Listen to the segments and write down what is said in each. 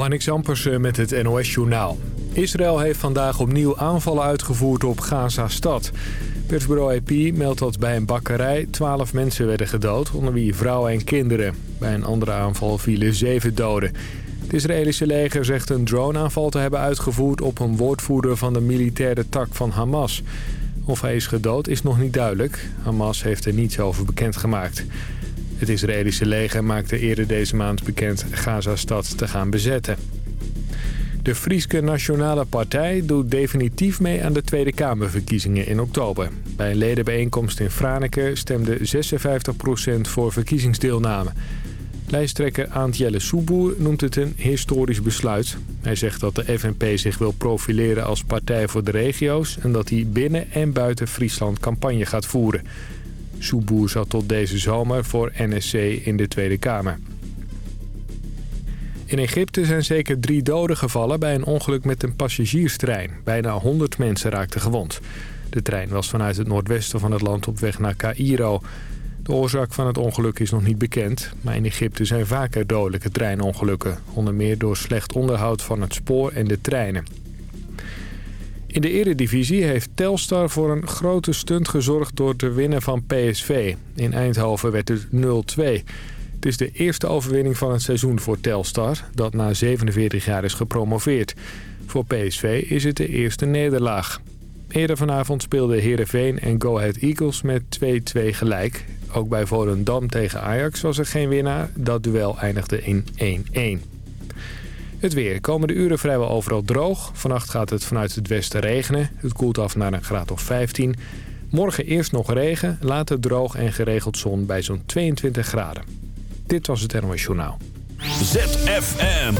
Marnix Ampersen met het NOS-journaal. Israël heeft vandaag opnieuw aanvallen uitgevoerd op Gaza-stad. Persbureau AP meldt dat bij een bakkerij 12 mensen werden gedood, onder wie vrouwen en kinderen. Bij een andere aanval vielen zeven doden. Het Israëlische leger zegt een droneaanval te hebben uitgevoerd op een woordvoerder van de militaire tak van Hamas. Of hij is gedood is nog niet duidelijk. Hamas heeft er niets over bekendgemaakt. Het Israëlische leger maakte eerder deze maand bekend Gaza-stad te gaan bezetten. De Frieske Nationale Partij doet definitief mee aan de Tweede Kamerverkiezingen in oktober. Bij een ledenbijeenkomst in Franeker stemde 56% voor verkiezingsdeelname. Lijsttrekker Aant Jelle Soeboer noemt het een historisch besluit. Hij zegt dat de FNP zich wil profileren als partij voor de regio's... en dat hij binnen en buiten Friesland campagne gaat voeren. Soeboer zat tot deze zomer voor NSC in de Tweede Kamer. In Egypte zijn zeker drie doden gevallen bij een ongeluk met een passagierstrein. Bijna 100 mensen raakten gewond. De trein was vanuit het noordwesten van het land op weg naar Cairo. De oorzaak van het ongeluk is nog niet bekend. Maar in Egypte zijn vaker dodelijke treinongelukken. Onder meer door slecht onderhoud van het spoor en de treinen. In de eredivisie heeft Telstar voor een grote stunt gezorgd door te winnen van PSV. In Eindhoven werd het 0-2. Het is de eerste overwinning van het seizoen voor Telstar, dat na 47 jaar is gepromoveerd. Voor PSV is het de eerste nederlaag. Eerder vanavond speelden Heerenveen en Go Ahead Eagles met 2-2 gelijk. Ook bij Volendam tegen Ajax was er geen winnaar. Dat duel eindigde in 1-1. Het weer. Komende uren vrijwel overal droog. Vannacht gaat het vanuit het westen regenen. Het koelt af naar een graad of 15. Morgen eerst nog regen, later droog en geregeld zon bij zo'n 22 graden. Dit was het NOS Journaal. ZFM.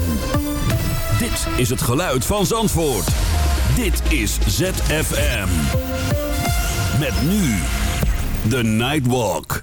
Dit is het geluid van Zandvoort. Dit is ZFM. Met nu The Nightwalk.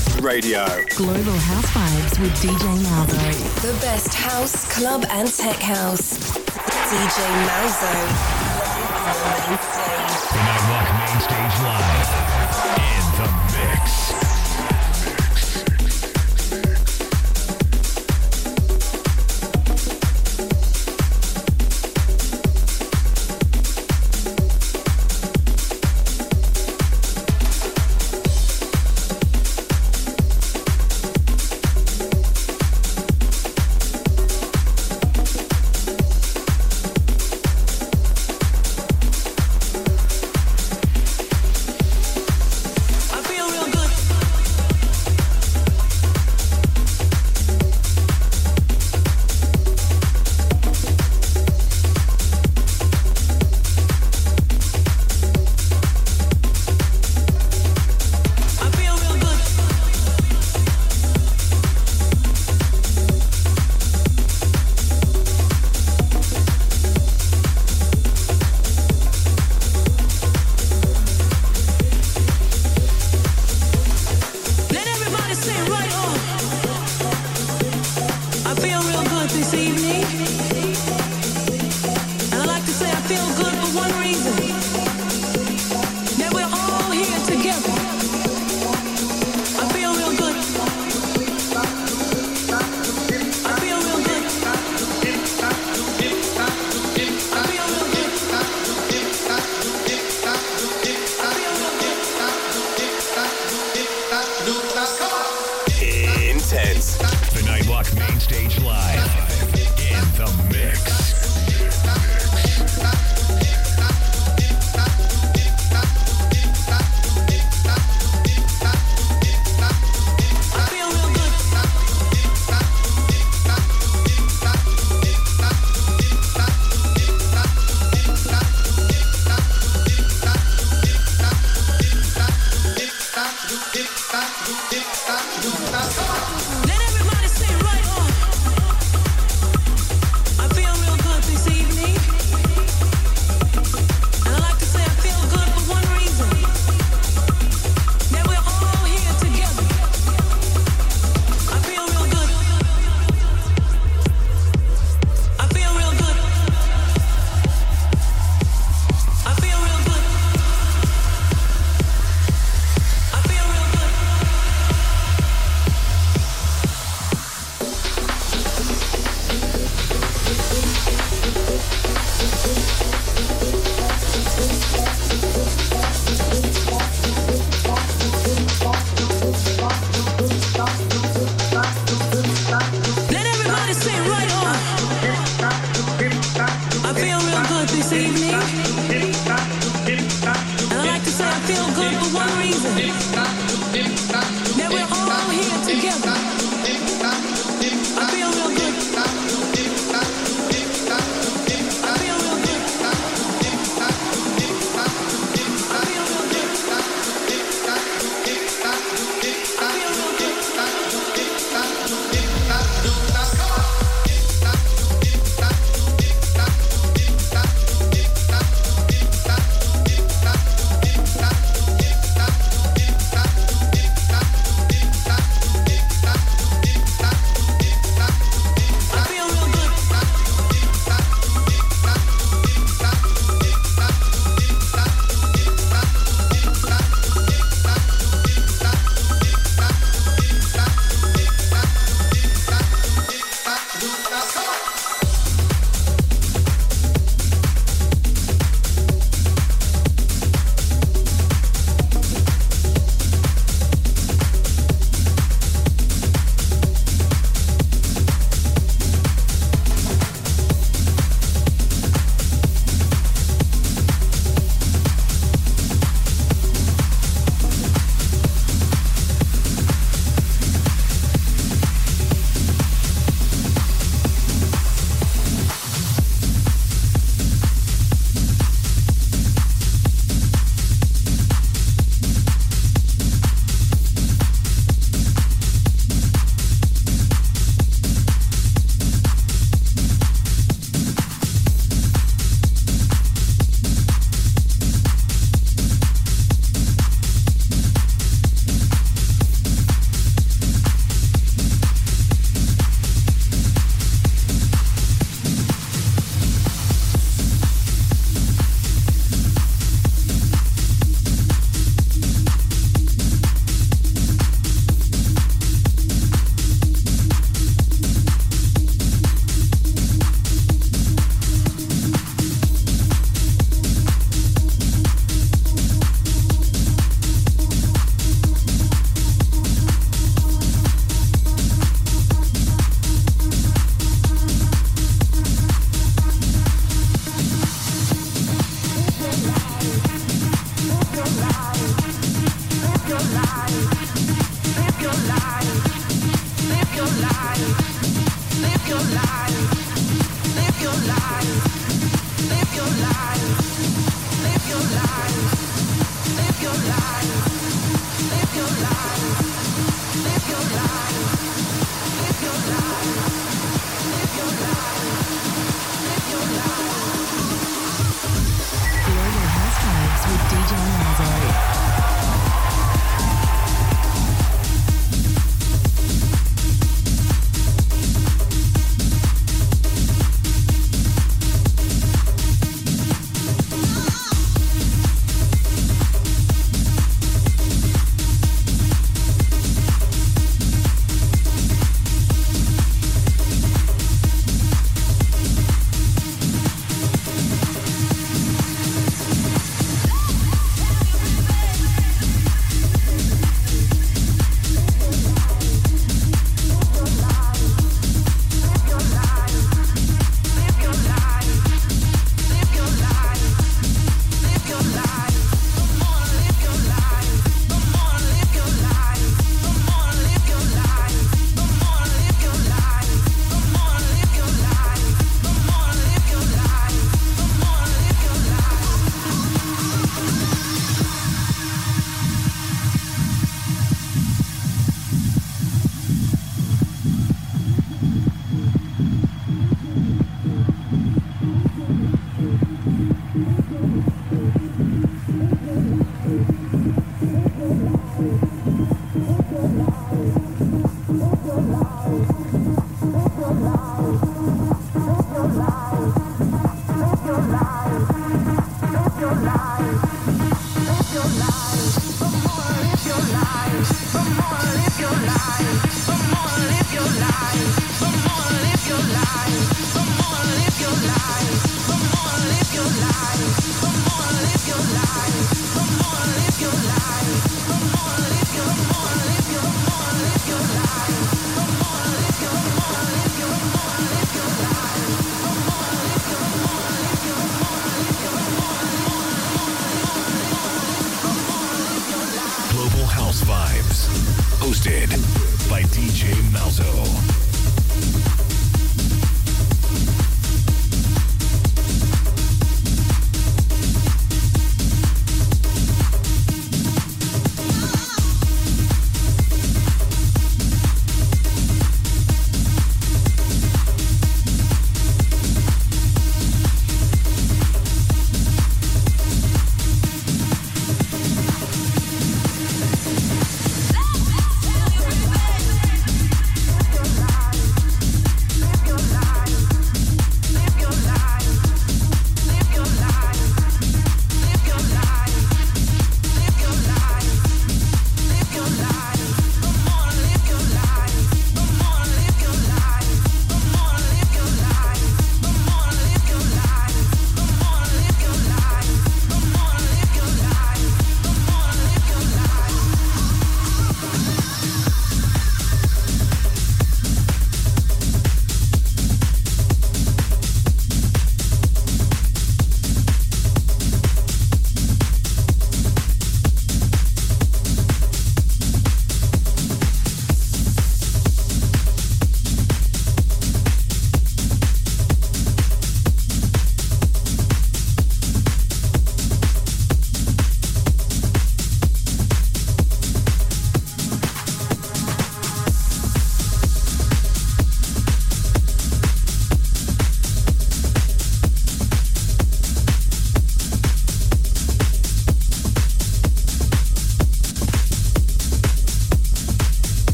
Radio. Global House Vibes with DJ Malzo. The best house, club, and tech house. DJ Malzo. Live on the main stage. The Nightwalk Main Stage Live. In the mix.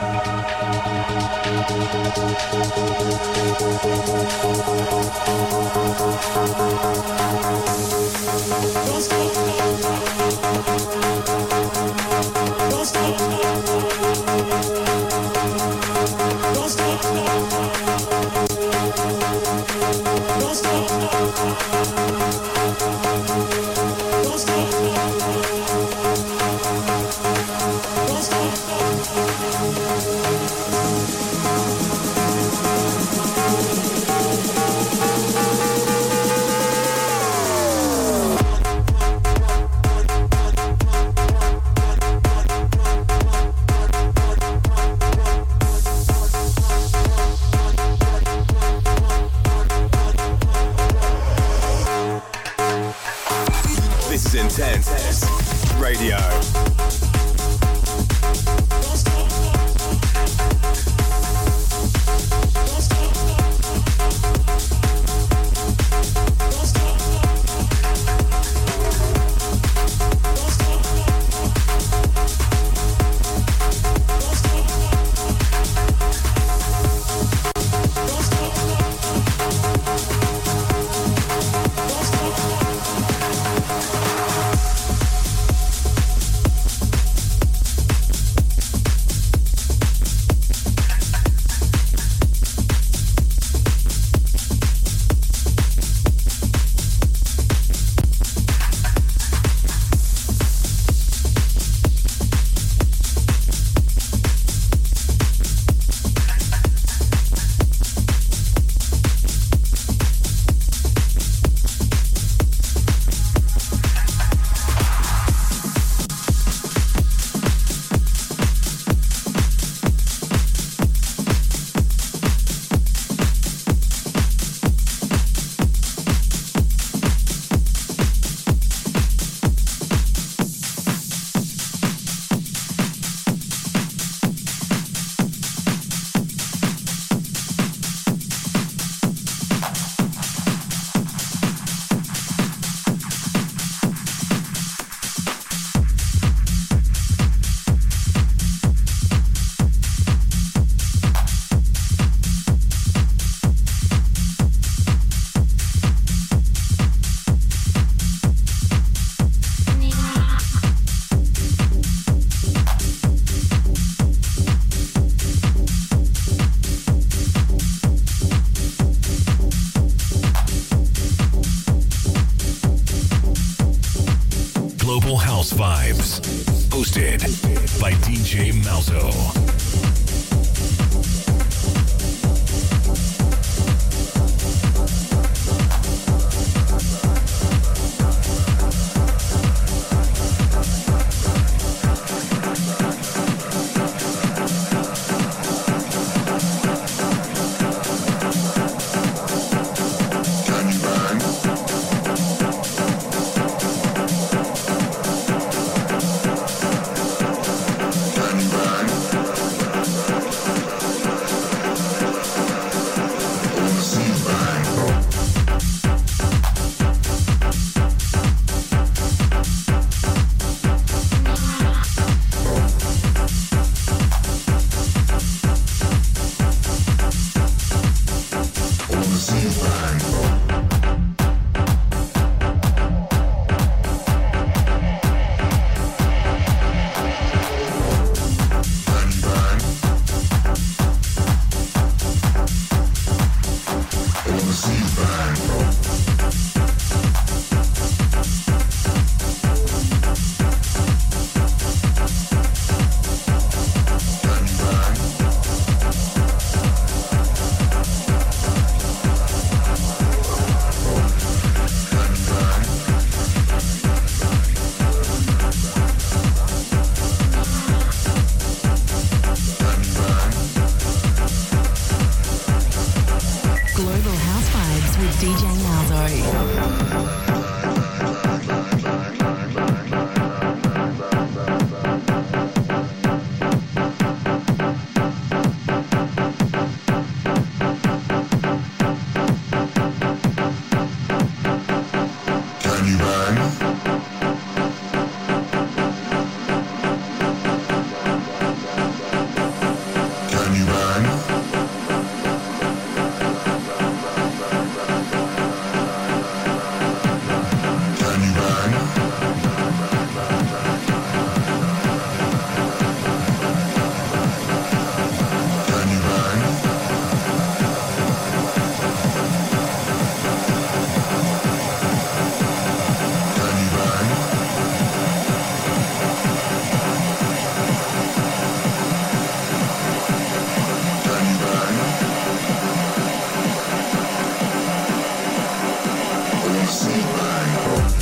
Don't stay. see.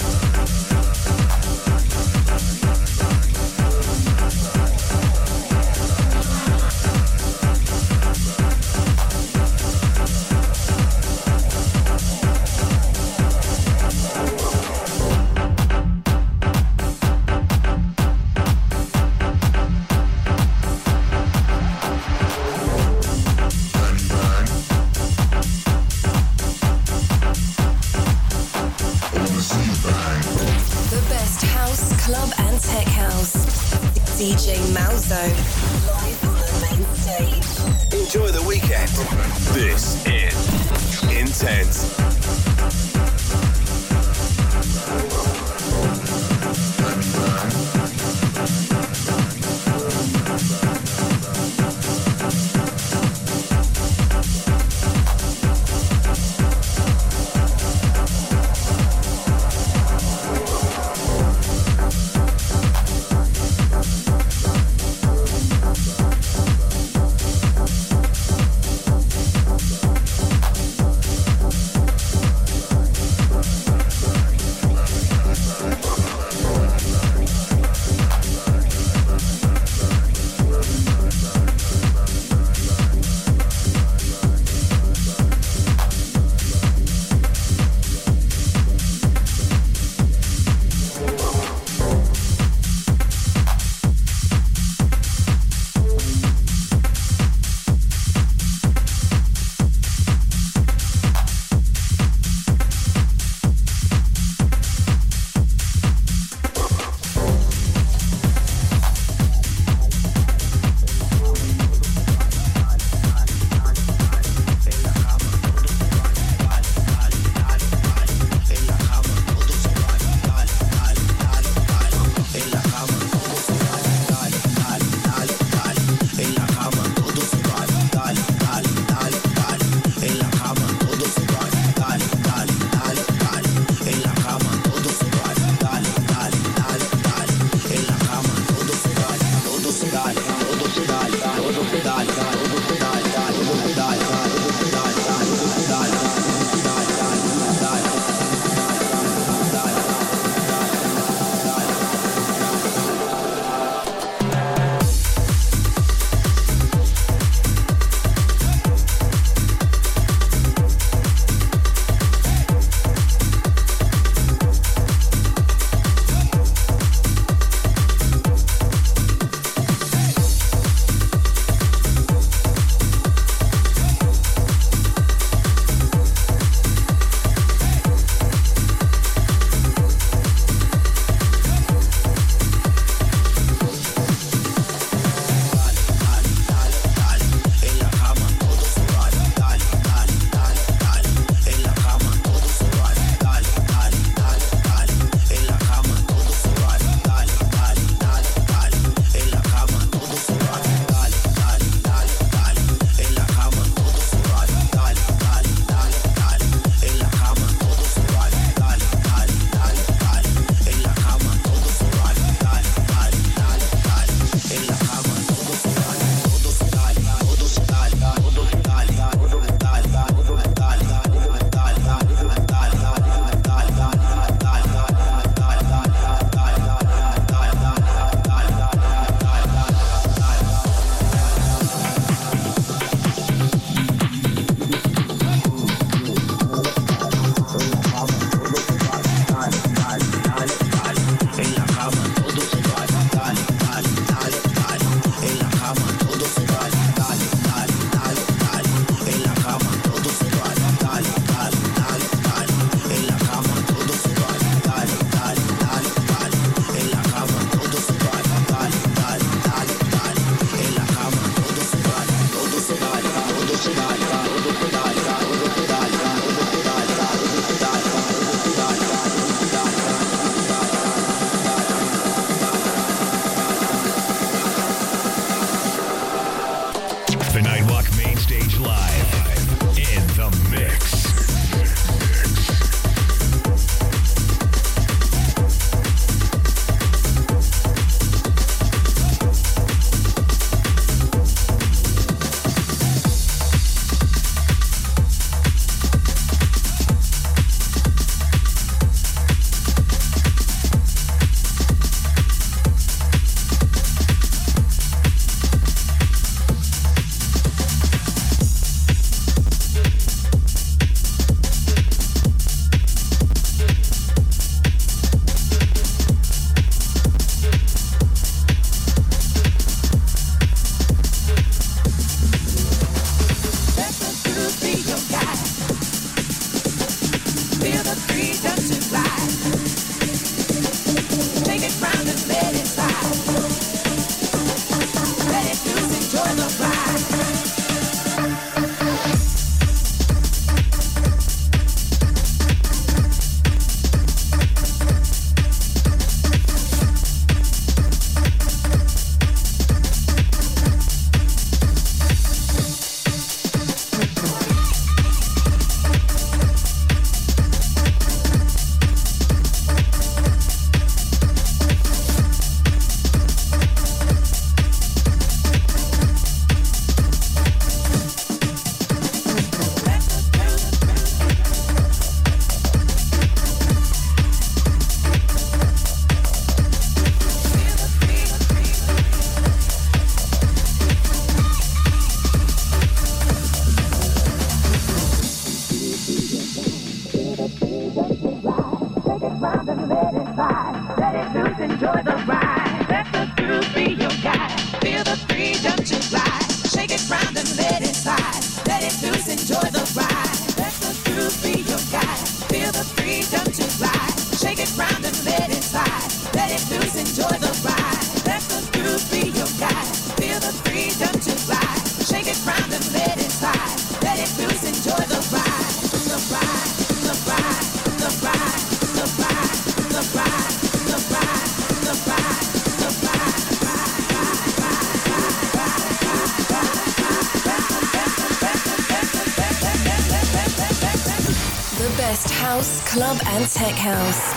Hills.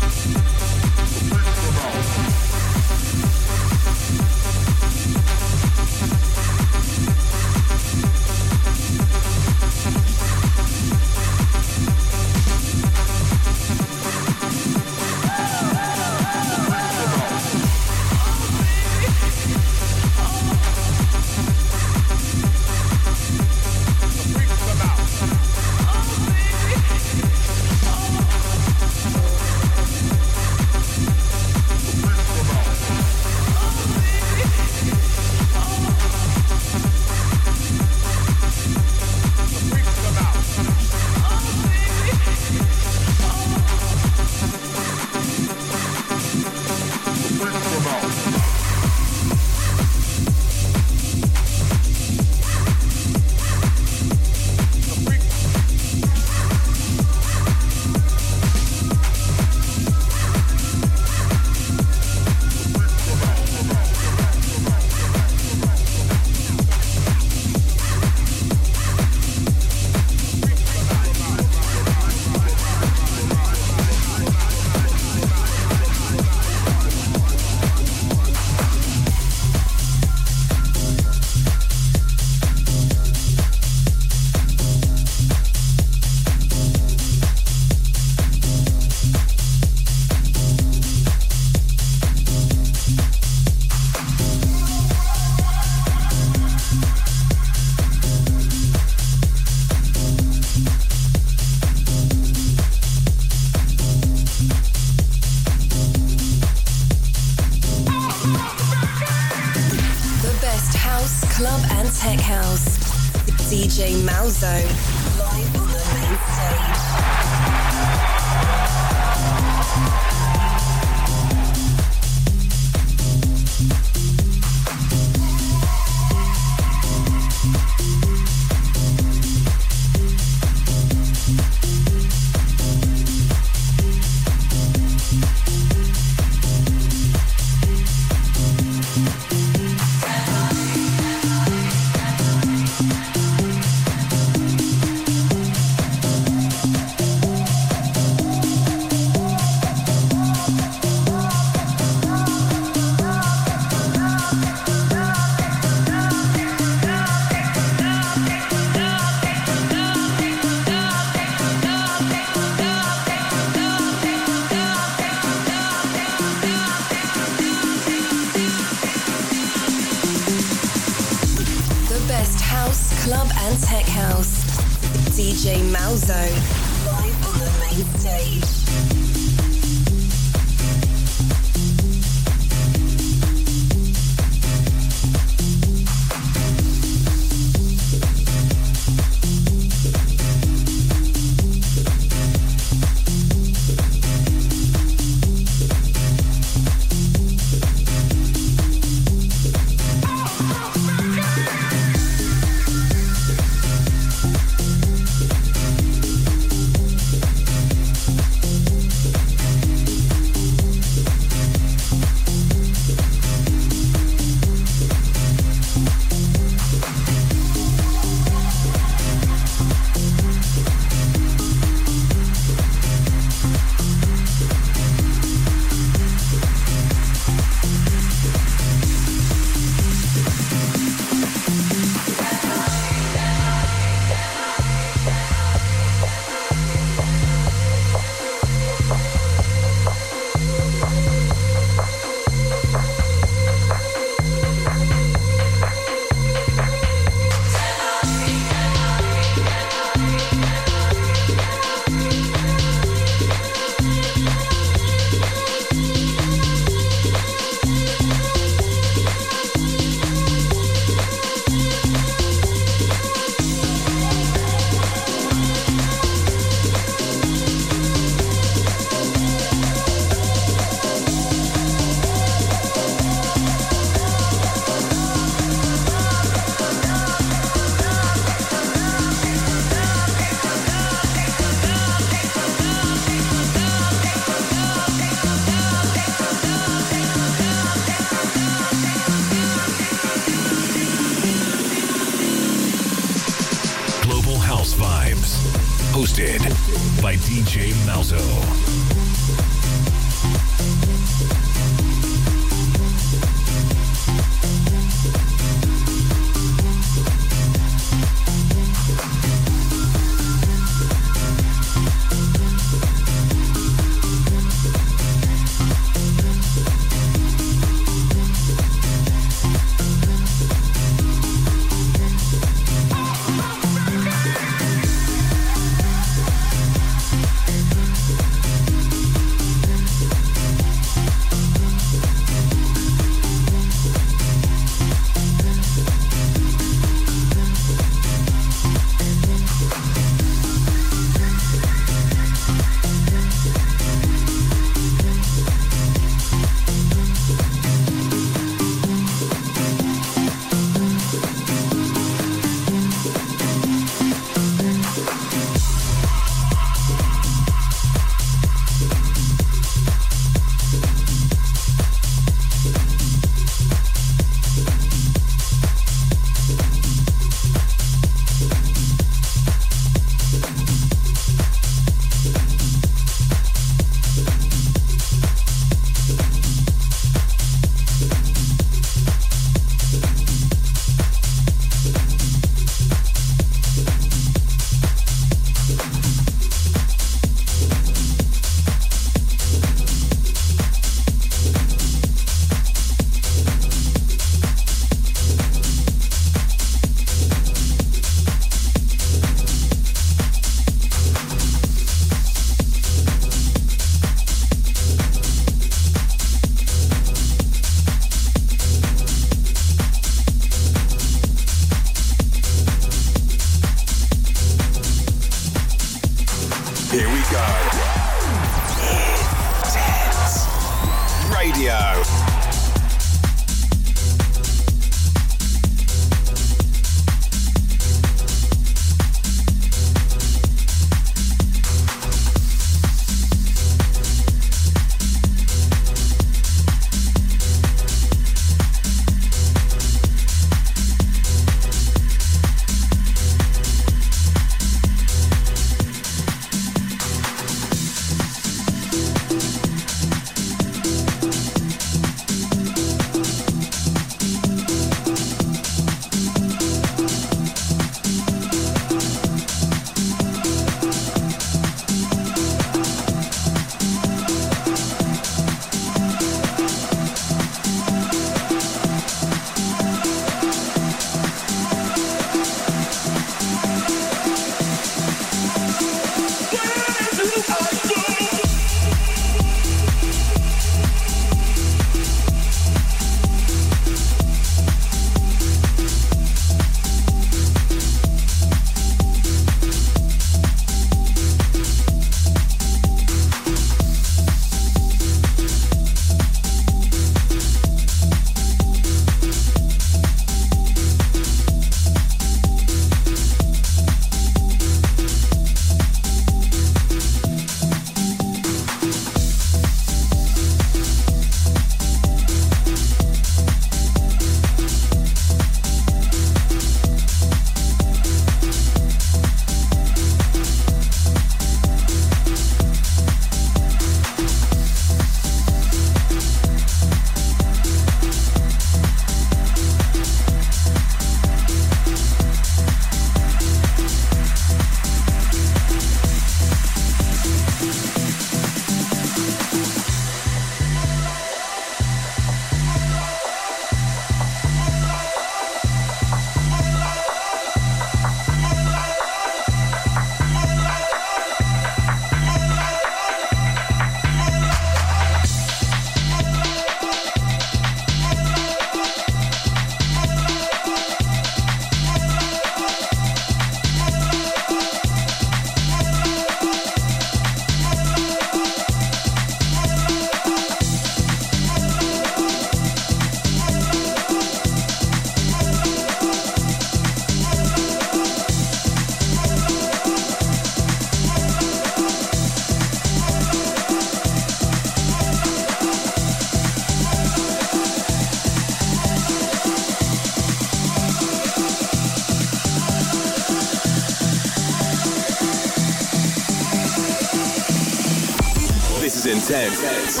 intense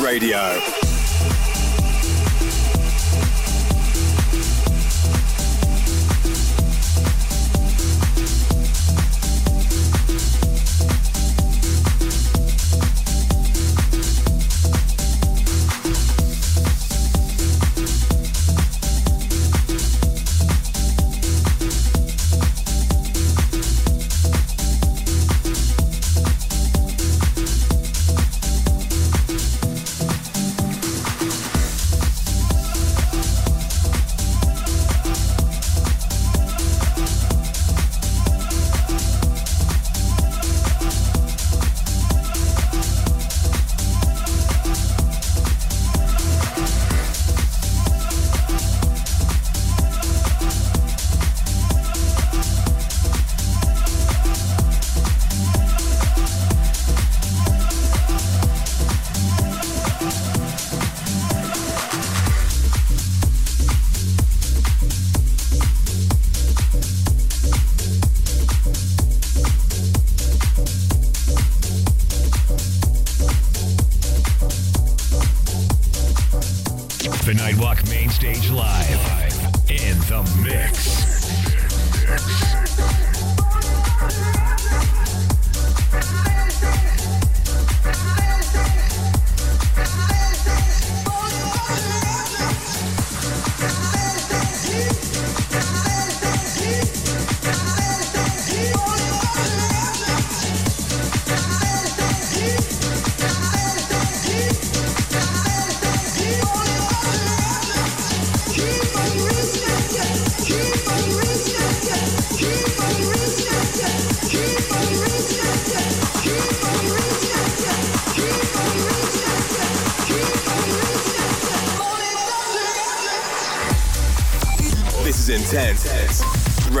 radio.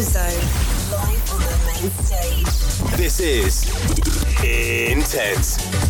Malzo. Live on the main stage. This is Intense.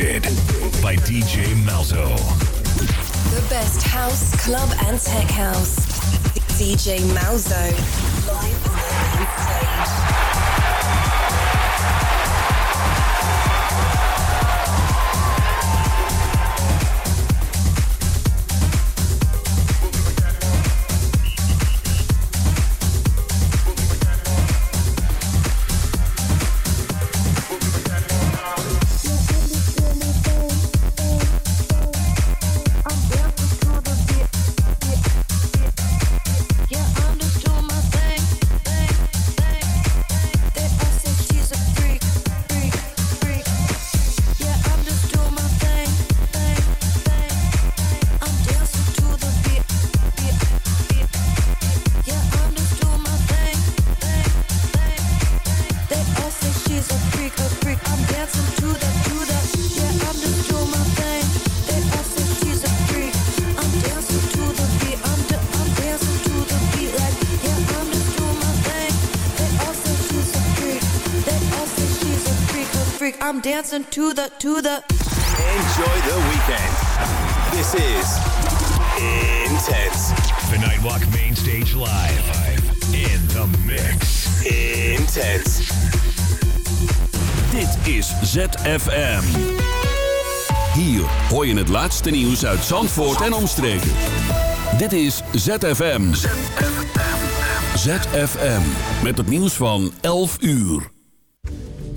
By DJ Malzo. The best house, club, and tech house. DJ Malzo. I'm dancing to the to the Enjoy the weekend. This is Intense. The Nightwalk Main Stage Live. In the mix. Intense. Dit is ZFM. Hier hoor je het laatste nieuws uit Zandvoort en omstreken. Dit is ZFM. ZFM. Met het nieuws van 11 uur.